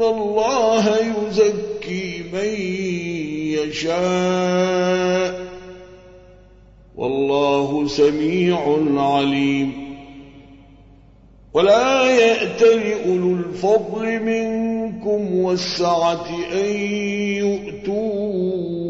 إن الله يزكي من يشاء والله سميع عليم ولا يأتل أولو الفضل منكم والسعة أن يؤتوا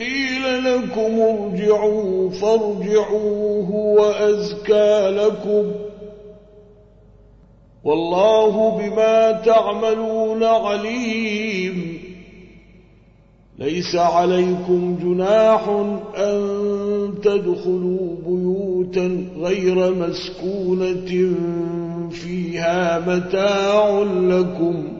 قيل لكم ارجعوا فارجعوا هو أزكى لكم والله بما تعملون عليم ليس عليكم جناح أن تدخلوا بيوتا غير مسكونة فيها متاع لكم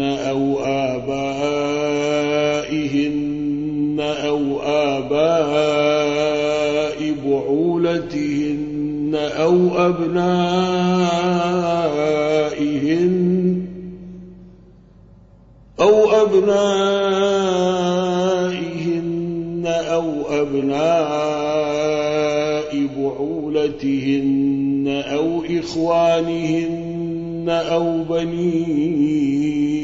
أو آبائهن أو آباء بعولتهن أو أبنائهن أو أبنائهن أو أبناء بعولتهن أو إخوانهن أو بني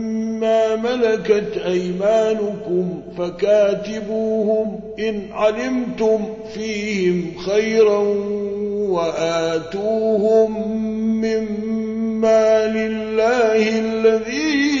ملكت أيمانكم فكاتبوهم إن علمتم فيهم خيرا وآتوهم مما لله الذي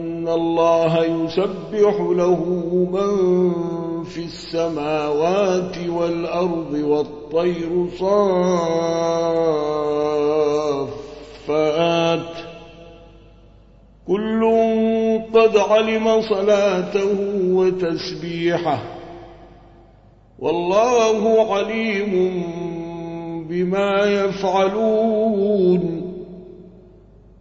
الله يسبح له من في السماوات والأرض والطير صافات كل قد علم صلاته وتسبيحه والله عليم بما يفعلون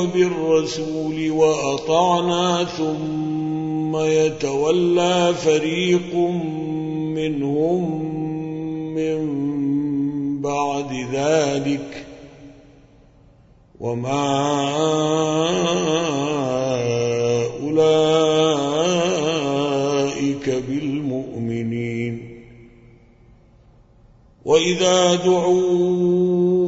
وبالرسول وأطعنا ثم يتولى فريق منهم من بعد ذلك وما أولئك بالمؤمنين. وإذا دعوا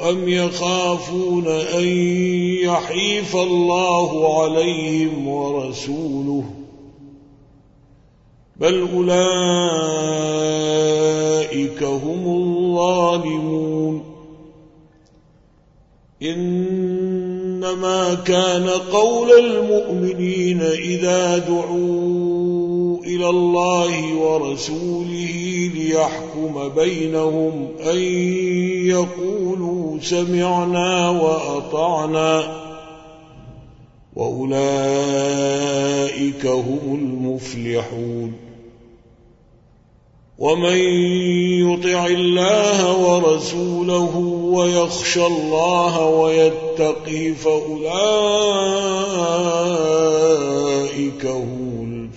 أم يخافون أن يحيف الله عليهم ورسوله بل أولئك هم الظالمون إنما كان قول المؤمنين إذا دعوا إلى الله ورسوله ليحكم بينهم أن يقولوا سمعنا وأطعنا وأولئك هم المفلحون. ومن يطع الله ورسوله ويخشى الله ويتقي فأولئك هم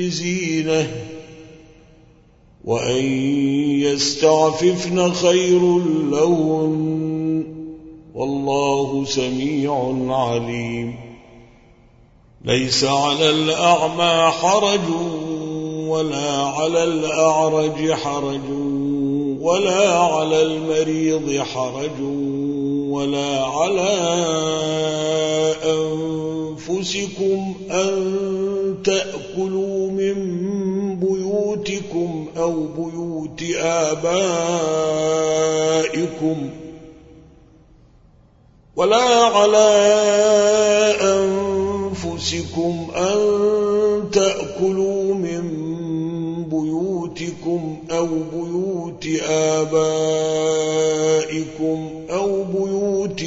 بزينة وأن يستعففن خير لهن والله سميع عليم. ليس على الأعمى حرج ولا على الأعرج حرج ولا على المريض حرج ولا على أنفسكم أن تأكلوا أو بيوت آبائكم ولا على أنفسكم أن تأكلوا من بيوتكم أو بيوت آبائكم أو بيوت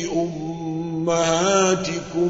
أمهاتكم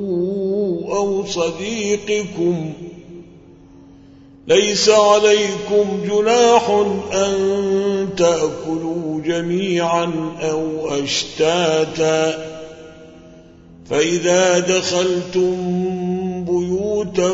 أو صديقكم ليس عليكم جناح أن تأكلوا جميعا أو أشتاتا فإذا دخلتم بيوتا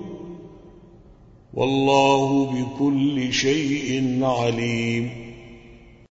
والله بكل شيء عليم.